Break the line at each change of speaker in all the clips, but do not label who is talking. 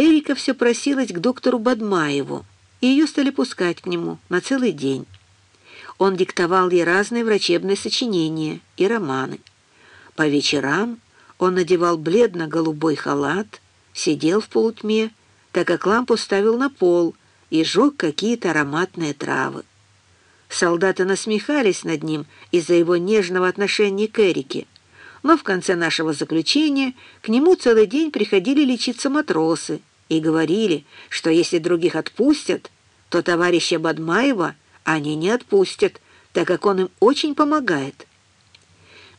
Эрика все просилась к доктору Бадмаеву, и ее стали пускать к нему на целый день. Он диктовал ей разные врачебные сочинения и романы. По вечерам он надевал бледно-голубой халат, сидел в полутьме, так как лампу ставил на пол и жег какие-то ароматные травы. Солдаты насмехались над ним из-за его нежного отношения к Эрике, но в конце нашего заключения к нему целый день приходили лечиться матросы и говорили, что если других отпустят, то товарища Бадмаева они не отпустят, так как он им очень помогает.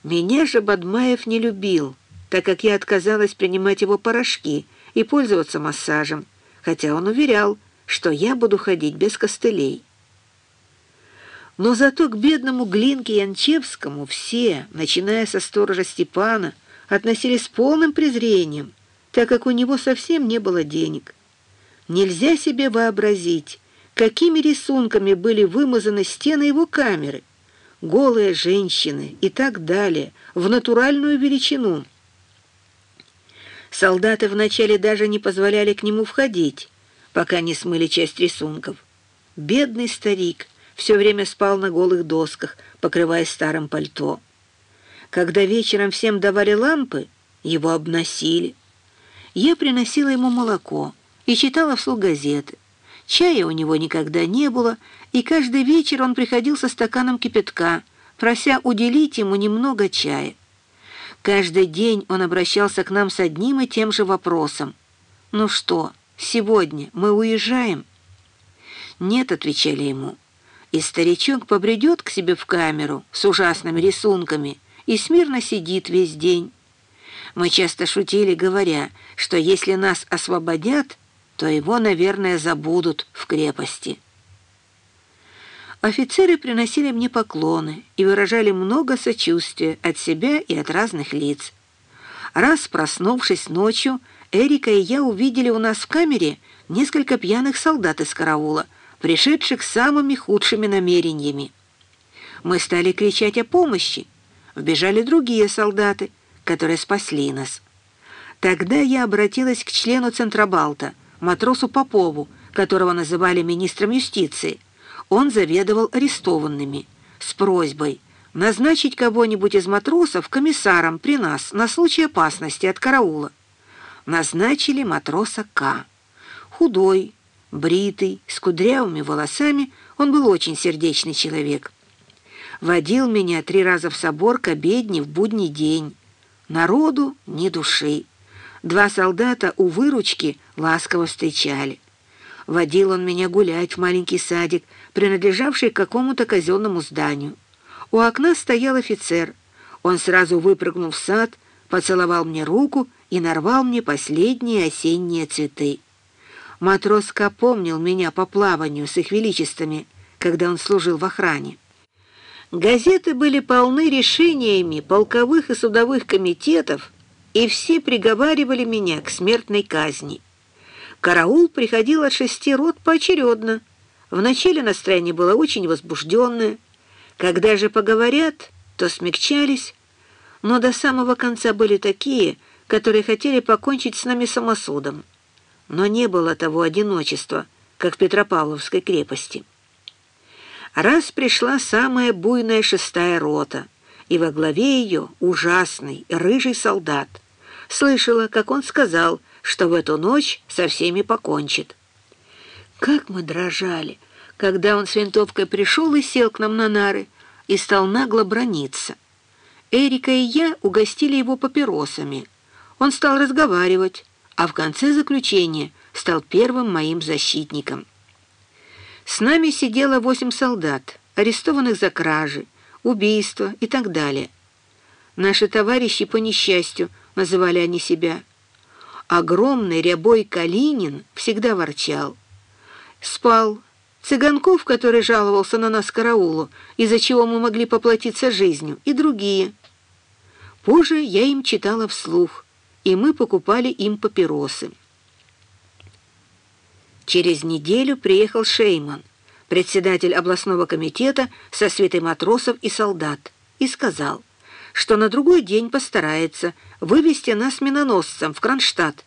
Меня же Бадмаев не любил, так как я отказалась принимать его порошки и пользоваться массажем, хотя он уверял, что я буду ходить без костылей. Но зато к бедному Глинке Янчевскому все, начиная со сторожа Степана, относились с полным презрением, так как у него совсем не было денег. Нельзя себе вообразить, какими рисунками были вымазаны стены его камеры, голые женщины и так далее, в натуральную величину. Солдаты вначале даже не позволяли к нему входить, пока не смыли часть рисунков. Бедный старик — все время спал на голых досках, покрываясь старым пальто. Когда вечером всем давали лампы, его обносили. Я приносила ему молоко и читала вслух газеты. Чая у него никогда не было, и каждый вечер он приходил со стаканом кипятка, прося уделить ему немного чая. Каждый день он обращался к нам с одним и тем же вопросом. «Ну что, сегодня мы уезжаем?» «Нет», — отвечали ему, — и старичок побредет к себе в камеру с ужасными рисунками и смирно сидит весь день. Мы часто шутили, говоря, что если нас освободят, то его, наверное, забудут в крепости. Офицеры приносили мне поклоны и выражали много сочувствия от себя и от разных лиц. Раз, проснувшись ночью, Эрика и я увидели у нас в камере несколько пьяных солдат из караула — пришедших с самыми худшими намерениями. Мы стали кричать о помощи. Вбежали другие солдаты, которые спасли нас. Тогда я обратилась к члену Центробалта, матросу Попову, которого называли министром юстиции. Он заведовал арестованными, с просьбой назначить кого-нибудь из матросов комиссаром при нас на случай опасности от караула. Назначили матроса К. Худой, Бритый, с кудрявыми волосами, он был очень сердечный человек. Водил меня три раза в собор к обедне в будний день. Народу ни души. Два солдата у выручки ласково встречали. Водил он меня гулять в маленький садик, принадлежавший какому-то казенному зданию. У окна стоял офицер. Он сразу выпрыгнул в сад, поцеловал мне руку и нарвал мне последние осенние цветы. Матроска помнил меня по плаванию с их величествами, когда он служил в охране. Газеты были полны решениями полковых и судовых комитетов, и все приговаривали меня к смертной казни. Караул приходил от шести рот поочередно. Вначале настроение было очень возбужденное. Когда же поговорят, то смягчались, но до самого конца были такие, которые хотели покончить с нами самосудом но не было того одиночества, как в Петропавловской крепости. Раз пришла самая буйная шестая рота, и во главе ее ужасный рыжий солдат. Слышала, как он сказал, что в эту ночь со всеми покончит. Как мы дрожали, когда он с винтовкой пришел и сел к нам на нары и стал нагло брониться. Эрика и я угостили его папиросами. Он стал разговаривать, а в конце заключения стал первым моим защитником. С нами сидело восемь солдат, арестованных за кражи, убийства и так далее. Наши товарищи по несчастью называли они себя. Огромный рябой Калинин всегда ворчал. Спал. Цыганков, который жаловался на нас караулу, из-за чего мы могли поплатиться жизнью, и другие. Позже я им читала вслух — и мы покупали им папиросы. Через неделю приехал Шейман, председатель областного комитета со свитой матросов и солдат, и сказал, что на другой день постарается вывести нас миноносцем в Кронштадт